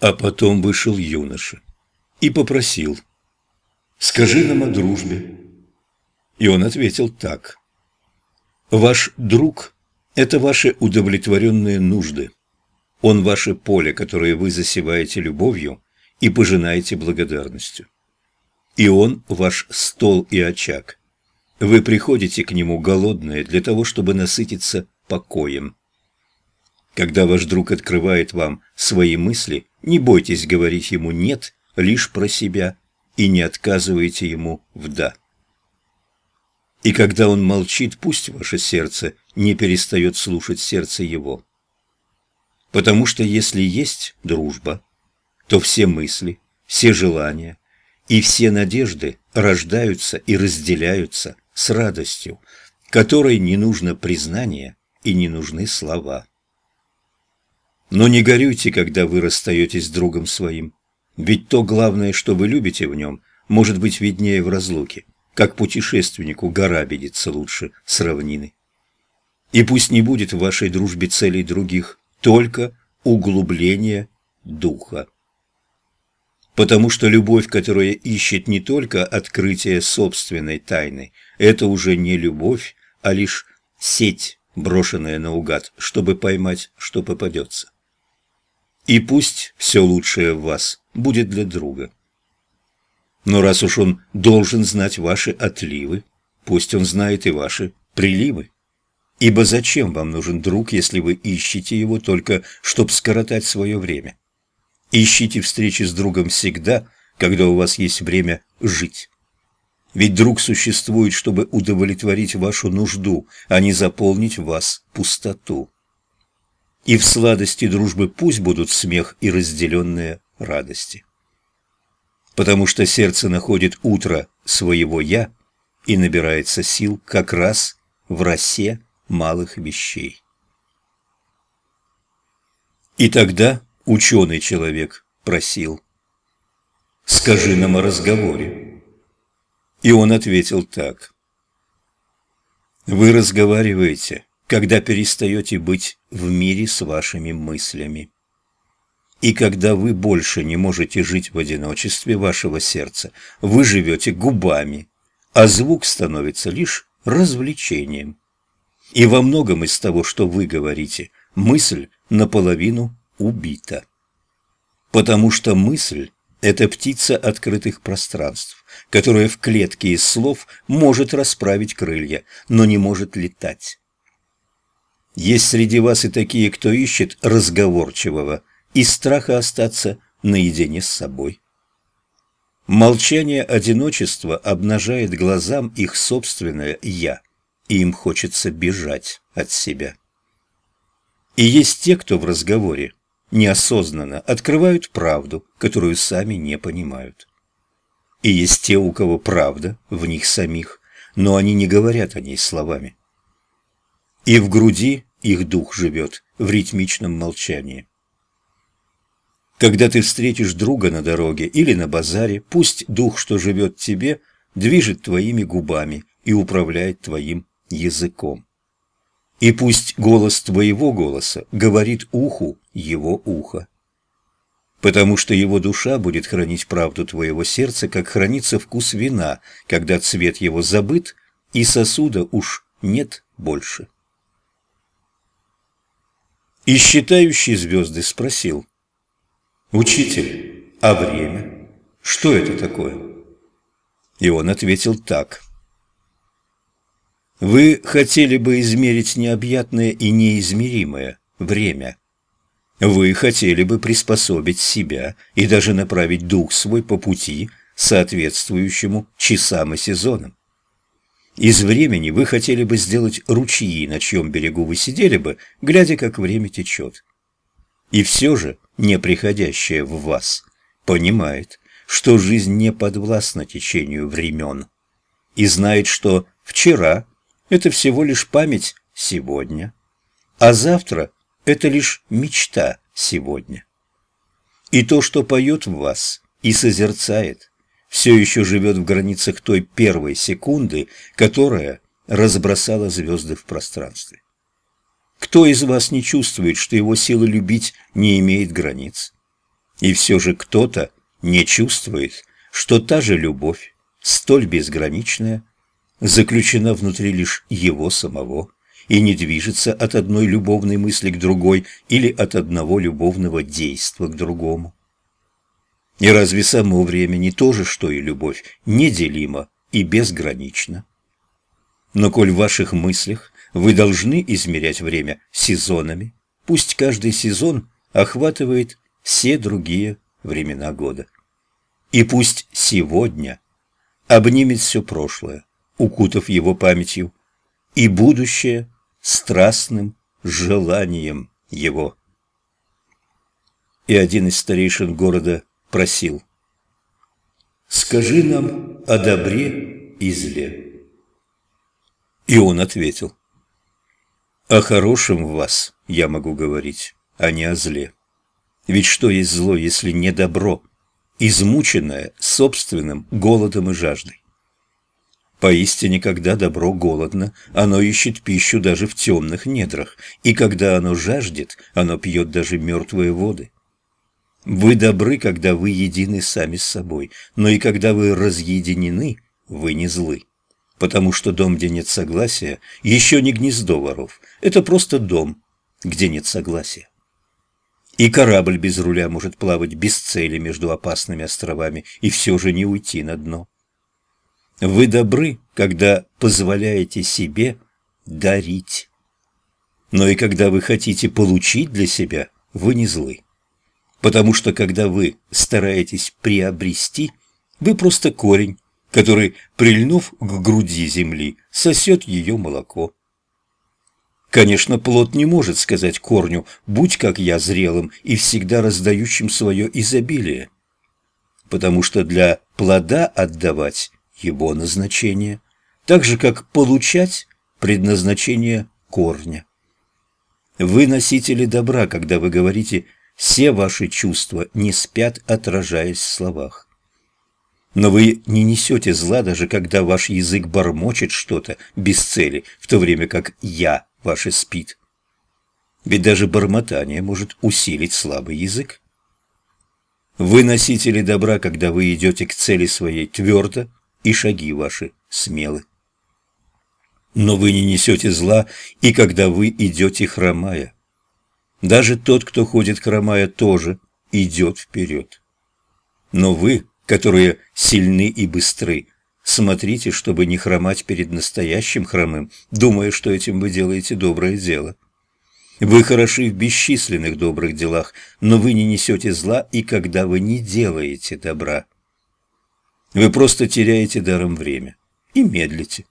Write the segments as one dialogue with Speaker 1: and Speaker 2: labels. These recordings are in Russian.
Speaker 1: А потом вышел юноша и попросил, «Скажи нам о дружбе». И он ответил так, «Ваш друг – это ваши удовлетворенные нужды. Он ваше поле, которое вы засеваете любовью и пожинаете благодарностью. И он ваш стол и очаг. Вы приходите к нему голодные для того, чтобы насытиться покоем. Когда ваш друг открывает вам свои мысли, не бойтесь говорить ему «нет» лишь про себя и не отказывайте ему в «да». И когда он молчит, пусть ваше сердце не перестает слушать сердце его. Потому что если есть дружба, то все мысли, все желания и все надежды рождаются и разделяются с радостью, которой не нужно признание и не нужны слова. Но не горюйте, когда вы расстаетесь с другом своим, ведь то главное, что вы любите в нем, может быть виднее в разлуке, как путешественнику гора видится лучше с равнины. И пусть не будет в вашей дружбе целей других, только углубление духа. Потому что любовь, которая ищет не только открытие собственной тайны, это уже не любовь, а лишь сеть, брошенная наугад, чтобы поймать, что попадется. И пусть все лучшее в вас будет для друга. Но раз уж он должен знать ваши отливы, пусть он знает и ваши приливы. Ибо зачем вам нужен друг, если вы ищете его только, чтобы скоротать свое время? Ищите встречи с другом всегда, когда у вас есть время жить. Ведь друг существует, чтобы удовлетворить вашу нужду, а не заполнить вас пустоту. И в сладости дружбы пусть будут смех и разделенные радости. Потому что сердце находит утро своего «я» и набирается сил как раз в росе малых вещей. И тогда ученый человек просил, «Скажи нам о разговоре». И он ответил так, «Вы разговариваете, когда перестаете быть в мире с вашими мыслями. И когда вы больше не можете жить в одиночестве вашего сердца, вы живете губами, а звук становится лишь развлечением. И во многом из того, что вы говорите, мысль наполовину убита. Потому что мысль – это птица открытых пространств, которая в клетке из слов может расправить крылья, но не может летать. Есть среди вас и такие, кто ищет разговорчивого из страха остаться наедине с собой. Молчание одиночества обнажает глазам их собственное «я», и им хочется бежать от себя. И есть те, кто в разговоре неосознанно открывают правду, которую сами не понимают. И есть те, у кого правда в них самих, но они не говорят о ней словами и в груди их дух живет в ритмичном молчании. Когда ты встретишь друга на дороге или на базаре, пусть дух, что живет тебе, движет твоими губами и управляет твоим языком. И пусть голос твоего голоса говорит уху его уха. Потому что его душа будет хранить правду твоего сердца, как хранится вкус вина, когда цвет его забыт, и сосуда уж нет больше. И считающий звезды спросил, «Учитель, а время? Что это такое?» И он ответил так. «Вы хотели бы измерить необъятное и неизмеримое время. Вы хотели бы приспособить себя и даже направить дух свой по пути, соответствующему часам и сезонам. Из времени вы хотели бы сделать ручьи, на чьем берегу вы сидели бы, глядя, как время течет. И все же неприходящее в вас понимает, что жизнь не подвластна течению времен, и знает, что вчера – это всего лишь память сегодня, а завтра – это лишь мечта сегодня. И то, что поет в вас и созерцает, все еще живет в границах той первой секунды, которая разбросала звезды в пространстве. Кто из вас не чувствует, что его сила любить не имеет границ? И все же кто-то не чувствует, что та же любовь, столь безграничная, заключена внутри лишь его самого и не движется от одной любовной мысли к другой или от одного любовного действа к другому. И разве само время не то же, что и любовь, неделимо и безгранично? Но коль в ваших мыслях вы должны измерять время сезонами, пусть каждый сезон охватывает все другие времена года. И пусть сегодня обнимет все прошлое, укутав его памятью, и будущее страстным желанием его. И один из старейшин города просил «Скажи нам о добре и зле». И он ответил «О хорошем в вас я могу говорить, а не о зле. Ведь что есть зло, если не добро, измученное собственным голодом и жаждой? Поистине, когда добро голодно, оно ищет пищу даже в темных недрах, и когда оно жаждет, оно пьет даже мертвые воды. Вы добры, когда вы едины сами с собой, но и когда вы разъединены, вы не злы. Потому что дом, где нет согласия, еще не гнездо воров, это просто дом, где нет согласия. И корабль без руля может плавать без цели между опасными островами и все же не уйти на дно. Вы добры, когда позволяете себе дарить. Но и когда вы хотите получить для себя, вы не злы. Потому что когда вы стараетесь приобрести, вы просто корень, который, прильнув к груди земли, сосет ее молоко. Конечно, плод не может сказать корню «будь как я зрелым и всегда раздающим свое изобилие», потому что для плода отдавать его назначение, так же как получать предназначение корня. Вы носители добра, когда вы говорите «все ваши чувства не спят, отражаясь в словах». Но вы не несете зла, даже когда ваш язык бормочет что-то без цели, в то время как «я» ваше спит. Ведь даже бормотание может усилить слабый язык. Вы носители добра, когда вы идете к цели своей твердо, и шаги ваши смелы. Но вы не несете зла, и когда вы идете хромая. Даже тот, кто ходит хромая, тоже идет вперед. Но вы, которые сильны и быстры, смотрите, чтобы не хромать перед настоящим хромым, думая, что этим вы делаете доброе дело. Вы хороши в бесчисленных добрых делах, но вы не несете зла, и когда вы не делаете добра. Вы просто теряете даром время и медлите.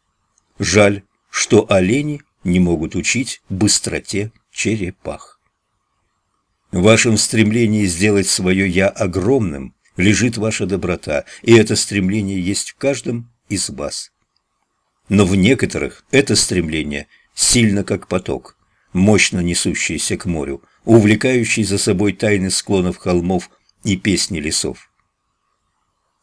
Speaker 1: Жаль, что олени не могут учить быстроте черепах. В вашем стремлении сделать свое «я» огромным лежит ваша доброта, и это стремление есть в каждом из вас. Но в некоторых это стремление сильно как поток, мощно несущийся к морю, увлекающий за собой тайны склонов холмов и песни лесов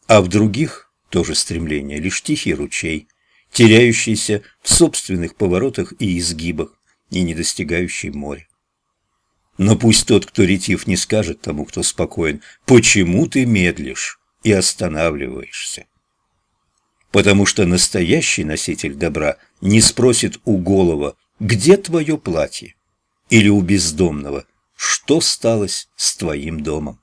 Speaker 1: а в других тоже стремление, лишь тихий ручей, теряющийся в собственных поворотах и изгибах и не достигающий моря. Но пусть тот, кто ретив, не скажет тому, кто спокоен, почему ты медлишь и останавливаешься. Потому что настоящий носитель добра не спросит у голова, где твое платье, или у бездомного, что сталось с твоим домом.